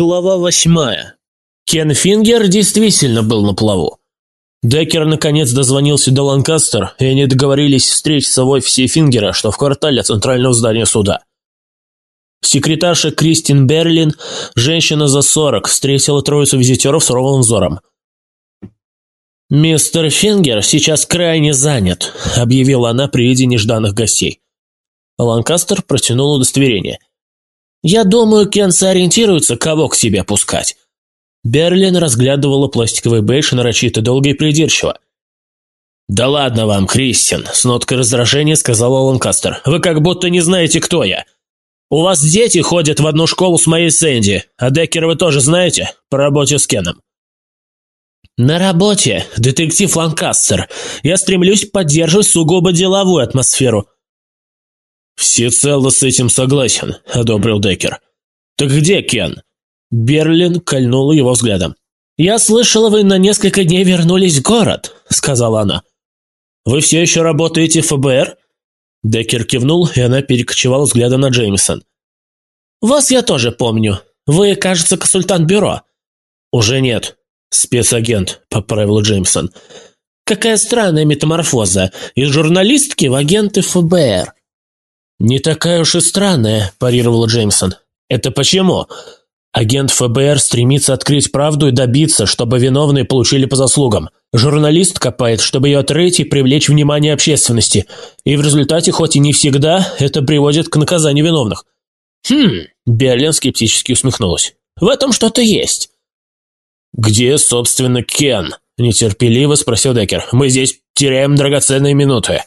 Глава восьмая. Кен Фингер действительно был на плаву. Деккер наконец дозвонился до Ланкастер, и они договорились встретиться в офисе Фингера, что в квартале центрального здания суда. Секретарша Кристин Берлин, женщина за сорок, встретила троицу визитеров с ровным взором. «Мистер Фингер сейчас крайне занят», — объявила она при виде нежданных гостей. Ланкастер протянул удостоверение. «Я думаю, Кен сориентируется, кого к себе пускать». Берлин разглядывала пластиковый бейдж нарочито долго и придирчиво. «Да ладно вам, Кристин!» – с ноткой раздражения сказала Ланкастер. «Вы как будто не знаете, кто я. У вас дети ходят в одну школу с моей Сэнди, а Деккера вы тоже знаете по работе с Кеном». «На работе, детектив Ланкастер. Я стремлюсь поддерживать сугубо деловую атмосферу». «Всецело с этим согласен», – одобрил Деккер. «Так где Кен?» Берлин кольнула его взглядом. «Я слышала, вы на несколько дней вернулись в город», — сказала она. «Вы все еще работаете в ФБР?» Деккер кивнул, и она перекочевала взглядом на Джеймсон. «Вас я тоже помню. Вы, кажется, консультант бюро». «Уже нет. Спецагент», — поправил Джеймсон. «Какая странная метаморфоза. Из журналистки в агенты ФБР». «Не такая уж и странная», – парировал Джеймсон. «Это почему?» Агент ФБР стремится открыть правду и добиться, чтобы виновные получили по заслугам. Журналист копает, чтобы ее отрыть и привлечь внимание общественности. И в результате, хоть и не всегда, это приводит к наказанию виновных. «Хм...» – Берлин скептически усмехнулась. «В этом что-то есть». «Где, собственно, Кен?» – нетерпеливо спросил Деккер. «Мы здесь теряем драгоценные минуты».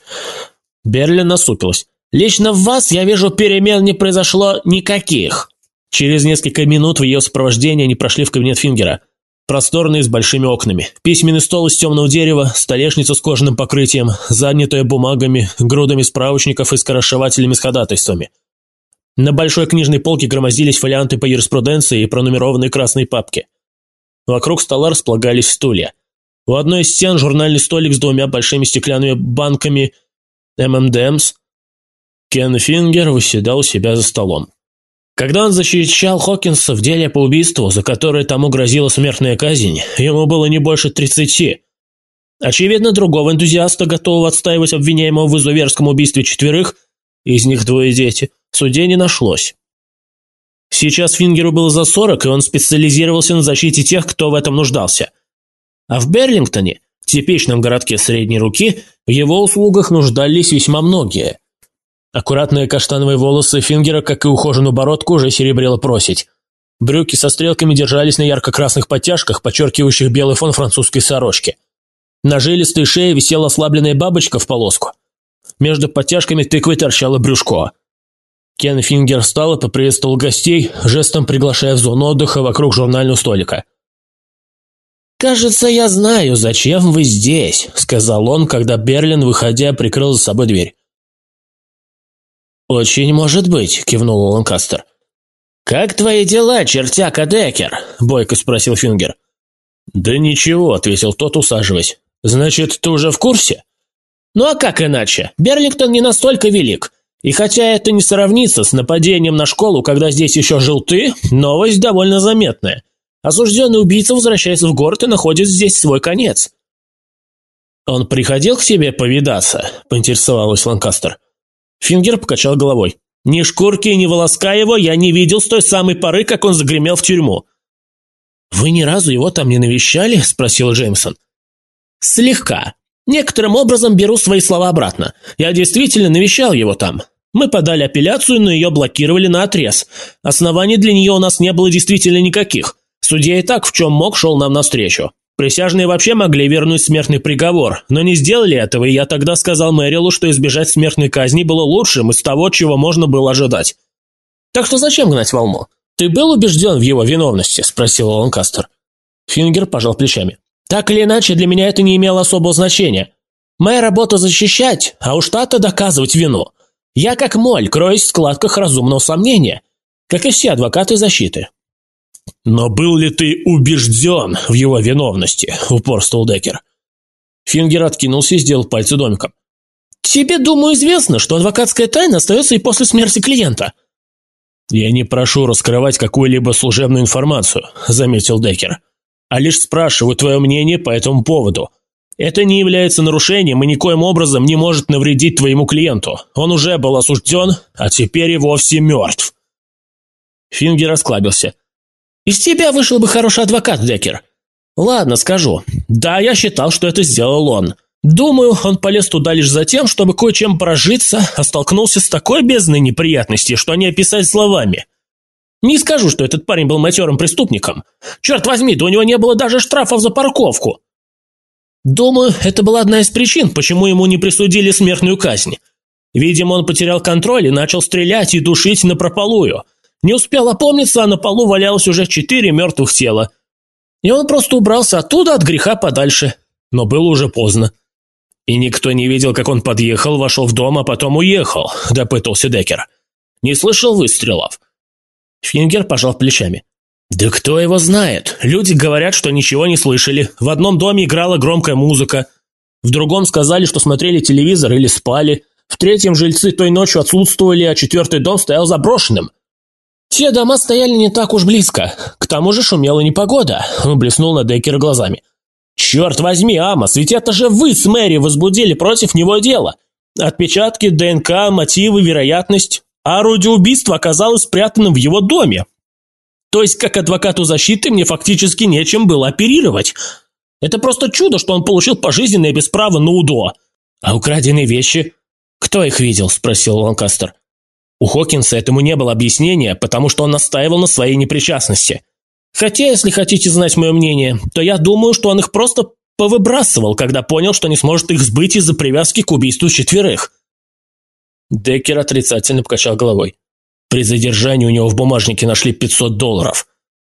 Берлин насупилась. «Лично в вас, я вижу, перемен не произошло никаких». Через несколько минут в ее сопровождении они прошли в кабинет Фингера. Просторный, с большими окнами. Письменный стол из темного дерева, столешница с кожаным покрытием, занятая бумагами, грудами справочников и скоросшивателями с ходатайствами. На большой книжной полке громоздились фолианты по юриспруденции и пронумерованные красные папки. Вокруг стола располагались стулья. У одной из стен журнальный столик с двумя большими стеклянными банками ММДМС. Кен Фингер выседал себя за столом. Когда он защищал Хокинса в деле по убийству, за которое тому грозила смертная казнь, ему было не больше тридцати. Очевидно, другого энтузиаста, готового отстаивать обвиняемого в изуверском убийстве четверых, из них двое дети, в суде не нашлось. Сейчас Фингеру было за сорок, и он специализировался на защите тех, кто в этом нуждался. А в Берлингтоне, типичном городке средней руки, в его услугах нуждались весьма многие – Аккуратные каштановые волосы Фингера, как и ухоженную бородку, уже серебрило просить. Брюки со стрелками держались на ярко-красных подтяжках, подчеркивающих белый фон французской сорочки. На жилистой шее висела ослабленная бабочка в полоску. Между подтяжками тыквой торчало брюшко. Кен Фингер встал и поприветствовал гостей, жестом приглашая в зону отдыха вокруг журнального столика. «Кажется, я знаю, зачем вы здесь», — сказал он, когда Берлин, выходя, прикрыл за собой дверь. «Очень может быть», – кивнул Ланкастер. «Как твои дела, чертяка Деккер?» – бойко спросил Фингер. «Да ничего», – ответил тот, усаживаясь. «Значит, ты уже в курсе?» «Ну а как иначе? Берлингтон не настолько велик. И хотя это не сравнится с нападением на школу, когда здесь еще жил ты, новость довольно заметная. Осужденный убийца возвращается в город и находит здесь свой конец». «Он приходил к себе повидаться?» – поинтересовалась Ланкастер. Фингер покачал головой. «Ни шкурки, ни волоска его я не видел с той самой поры, как он загремел в тюрьму». «Вы ни разу его там не навещали?» – спросил Джеймсон. «Слегка. Некоторым образом беру свои слова обратно. Я действительно навещал его там. Мы подали апелляцию, но ее блокировали на отрез. Оснований для нее у нас не было действительно никаких. Судья и так в чем мог шел нам навстречу. Присяжные вообще могли вернуть смертный приговор, но не сделали этого, и я тогда сказал Мэрилу, что избежать смертной казни было лучшим из того, чего можно было ожидать. «Так что зачем гнать волну? Ты был убежден в его виновности?» – спросил Ланкастер. Фингер пожал плечами. «Так или иначе, для меня это не имело особого значения. Моя работа защищать, а у штата доказывать вину. Я как моль кроюсь в складках разумного сомнения, как и все адвокаты защиты. «Но был ли ты убежден в его виновности?» – упорствовал Деккер. Фингер откинулся и сделал пальцы домиком. «Тебе, думаю, известно, что адвокатская тайна остается и после смерти клиента». «Я не прошу раскрывать какую-либо служебную информацию», — заметил Деккер, «а лишь спрашиваю твое мнение по этому поводу. Это не является нарушением и никоим образом не может навредить твоему клиенту. Он уже был осужден, а теперь и вовсе мертв». Фингер расклабился. «Из тебя вышел бы хороший адвокат, Деккер. Ладно, скажу. Да, я считал, что это сделал он. Думаю, он полез туда лишь за тем, чтобы кое-чем прожиться, а столкнулся с такой бездной неприятностей, что не описать словами. Не скажу, что этот парень был матерым преступником. Черт возьми, да у него не было даже штрафов за парковку. Думаю, это была одна из причин, почему ему не присудили смертную казнь. Видимо, он потерял контроль и начал стрелять и душить напропалую. Не успел опомниться, а на полу валялось уже четыре мертвых тела. И он просто убрался оттуда от греха подальше. Но было уже поздно. «И никто не видел, как он подъехал, вошел в дом, а потом уехал», – допытался Деккер. «Не слышал выстрелов?» Фингер пожал плечами. «Да кто его знает? Люди говорят, что ничего не слышали. В одном доме играла громкая музыка. В другом сказали, что смотрели телевизор или спали. В третьем жильцы той ночью отсутствовали, а четвертый дом стоял заброшенным. Те дома стояли не так уж близко. К тому же шумела непогода». Он блеснул на Деккера глазами. «Черт возьми, Амос, ведь это же вы с Мэри возбудили против него дело. Отпечатки, ДНК, мотивы, вероятность. Орудие убийства оказалось спрятанным в его доме. То есть, как адвокату защиты, мне фактически нечем было оперировать. Это просто чудо, что он получил пожизненное без права на УДО. А украденные вещи? Кто их видел?» – спросил Ланкастер. У Хокинса этому не было объяснения, потому что он настаивал на своей непричастности – Хотя, если хотите знать мое мнение, то я думаю, что он их просто повыбрасывал, когда понял, что не сможет их сбыть из-за привязки к убийству четверых. Деккер отрицательно покачал головой. При задержании у него в бумажнике нашли 500 долларов.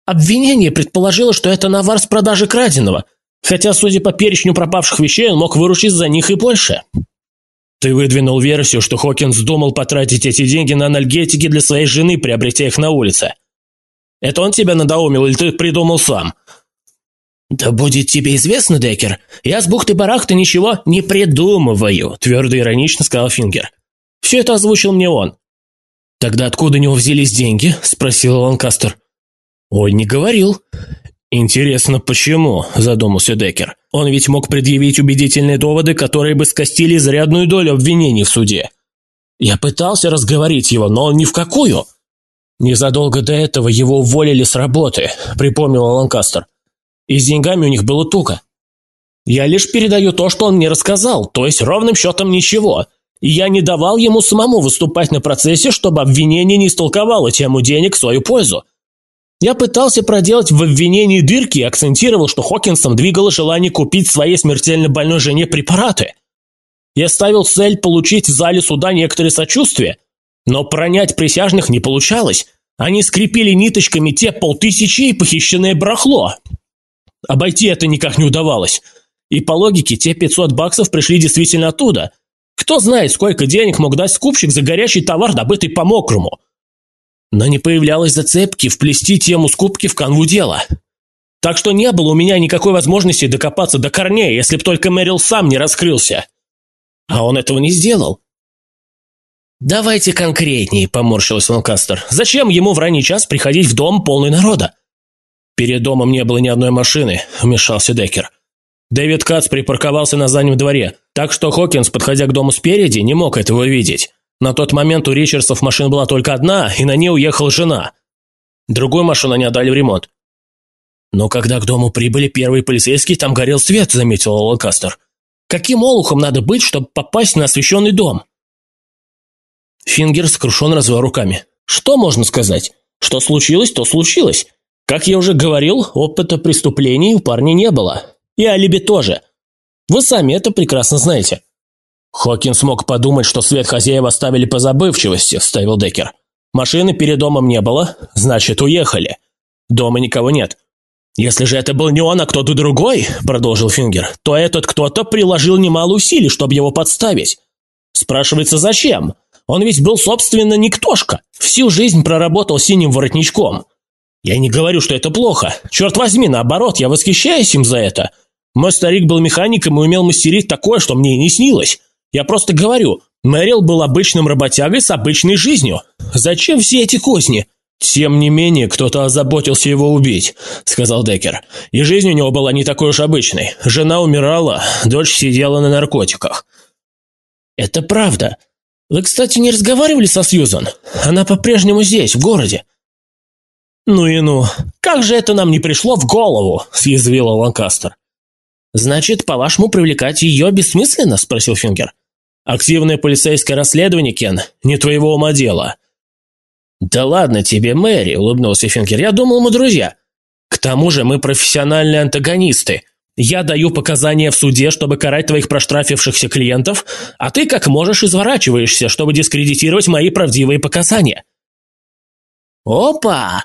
Обвинение предположило, что это навар с продажи краденого, хотя, судя по перечню пропавших вещей, он мог выручить за них и больше. Ты выдвинул версию, что Хокинс думал потратить эти деньги на анальгетики для своей жены, приобретя их на улице. Это он тебя надоумил или ты придумал сам?» «Да будет тебе известно, Деккер, я с бухты-барахты ничего не придумываю», твердо иронично сказал Фингер. «Все это озвучил мне он». «Тогда откуда у него взялись деньги?» – спросил Ланкастер. «Ой, не говорил». «Интересно, почему?» – задумался Деккер. «Он ведь мог предъявить убедительные доводы, которые бы скостили изрядную долю обвинений в суде». «Я пытался разговорить его, но он ни в какую. Незадолго до этого его уволили с работы, припомнил Ланкастер. И с деньгами у них было туго. Я лишь передаю то, что он мне рассказал, то есть ровным счетом ничего. И я не давал ему самому выступать на процессе, чтобы обвинение не истолковало тему денег в свою пользу. Я пытался проделать в обвинении дырки и акцентировал, что Хокинсом двигало желание купить своей смертельно больной жене препараты. Я ставил цель получить в зале суда некоторые сочувствия, но пронять присяжных не получалось. Они скрепили ниточками те полтысячи и похищенное барахло. Обойти это никак не удавалось. И по логике, те 500 баксов пришли действительно оттуда. Кто знает, сколько денег мог дать скупщик за горячий товар, добытый по-мокрому. Но не появлялось зацепки вплести тему скупки в канву дела. Так что не было у меня никакой возможности докопаться до корней, если б только Мэрил сам не раскрылся. А он этого не сделал. «Давайте конкретнее», – поморщился Ланкастер. «Зачем ему в ранний час приходить в дом полный народа?» «Перед домом не было ни одной машины», – вмешался Деккер. Дэвид Кац припарковался на заднем дворе, так что Хокинс, подходя к дому спереди, не мог этого видеть. На тот момент у Ричардсов машина была только одна, и на ней уехала жена. Другую машину они отдали в ремонт. «Но когда к дому прибыли первые полицейские, там горел свет», – заметил Ланкастер. «Каким олухом надо быть, чтобы попасть на освещенный дом?» Фингер скрушен развел руками. «Что можно сказать? Что случилось, то случилось. Как я уже говорил, опыта преступлений у парня не было. И алиби тоже. Вы сами это прекрасно знаете». Хокин смог подумать, что свет хозяева оставили по забывчивости, вставил Деккер. Машины перед домом не было, значит, уехали. Дома никого нет. «Если же это был не он, а кто-то другой», – продолжил Фингер, – «то этот кто-то приложил немало усилий, чтобы его подставить. Спрашивается, зачем? Он ведь был, собственно, никтошка. Всю жизнь проработал синим воротничком. Я не говорю, что это плохо. Черт возьми, наоборот, я восхищаюсь им за это. Мой старик был механиком и умел мастерить такое, что мне и не снилось. Я просто говорю, Мэрил был обычным работягой с обычной жизнью. Зачем все эти козни? «Тем не менее, кто-то озаботился его убить», — сказал Деккер. «И жизнь у него была не такой уж обычной. Жена умирала, дочь сидела на наркотиках». «Это правда. Вы, кстати, не разговаривали со Сьюзан? Она по-прежнему здесь, в городе». «Ну и ну, как же это нам не пришло в голову?» – съязвила Ланкастер. «Значит, по-вашему, привлекать ее бессмысленно?» – спросил Фингер. «Активное полицейское расследование, Кен, не твоего ума дело». «Да ладно тебе, Мэри», – улыбнулся Фингер. «Я думал, мы друзья. К тому же мы профессиональные антагонисты. Я даю показания в суде, чтобы карать твоих проштрафившихся клиентов, а ты как можешь изворачиваешься, чтобы дискредитировать мои правдивые показания». «Опа!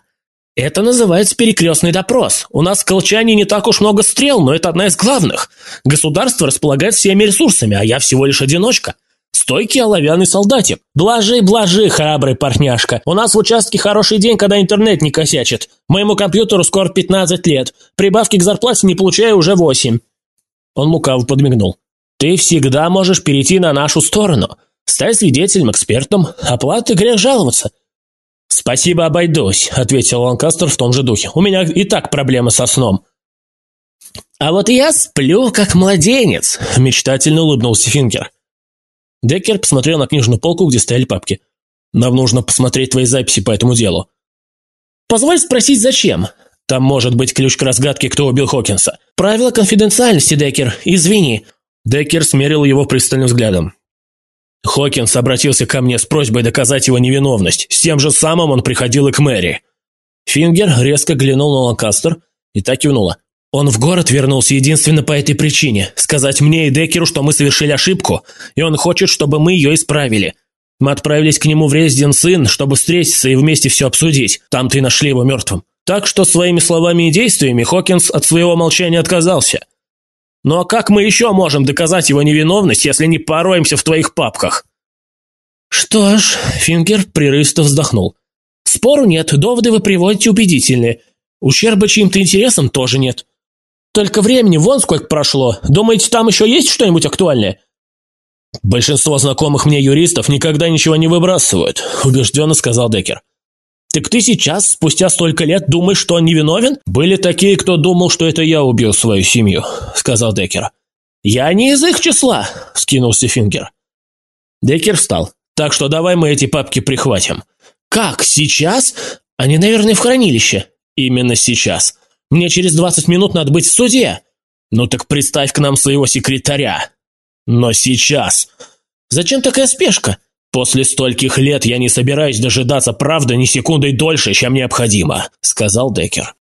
Это называется перекрестный допрос. У нас в Колчане не так уж много стрел, но это одна из главных. Государство располагает всеми ресурсами, а я всего лишь одиночка. Стойкий оловянный солдатик. Блажи, блажи, храбрый парняшка. У нас в участке хороший день, когда интернет не косячит. Моему компьютеру скоро 15 лет. Прибавки к зарплате не получаю уже 8. Он лукаво подмигнул. Ты всегда можешь перейти на нашу сторону. Стать свидетелем, экспертом. Оплаты грех жаловаться. «Спасибо, обойдусь», — ответил Ланкастер в том же духе. «У меня и так проблемы со сном». «А вот я сплю, как младенец», — мечтательно улыбнулся Фингер. Деккер посмотрел на книжную полку, где стояли папки. «Нам нужно посмотреть твои записи по этому делу». «Позволь спросить, зачем?» «Там может быть ключ к разгадке, кто убил Хокинса». «Правило конфиденциальности, Деккер. Извини». Деккер смерил его пристальным взглядом. Хокинс обратился ко мне с просьбой доказать его невиновность. С тем же самым он приходил и к Мэри. Фингер резко глянул на Ланкастер и так кивнула. Он в город вернулся единственно по этой причине. Сказать мне и Деккеру, что мы совершили ошибку, и он хочет, чтобы мы ее исправили. Мы отправились к нему в Резиденс Inn, чтобы встретиться и вместе все обсудить. Там-то и нашли его мертвым. Так что своими словами и действиями Хокинс от своего молчания отказался. Ну а как мы еще можем доказать его невиновность, если не пороемся в твоих папках?» «Что ж», — Фингер прерывисто вздохнул. «Спору нет, доводы вы приводите убедительные. Ущерба чьим-то интересам тоже нет. Только времени вон сколько прошло. Думаете, там еще есть что-нибудь актуальное?» «Большинство знакомых мне юристов никогда ничего не выбрасывают», – убежденно сказал Деккер. «Так ты сейчас, спустя столько лет, думаешь, что он невиновен?» «Были такие, кто думал, что это я убил свою семью», – сказал Деккер. «Я не из их числа», – скинулся Фингер. Деккер встал. «Так что давай мы эти папки прихватим». «Как? Сейчас? Они, наверное, в хранилище». «Именно сейчас. Мне через двадцать минут надо быть в суде». «Ну так представь к нам своего секретаря». «Но сейчас». «Зачем такая спешка?» «После стольких лет я не собираюсь дожидаться правды ни секундой дольше, чем необходимо», — сказал Деккер.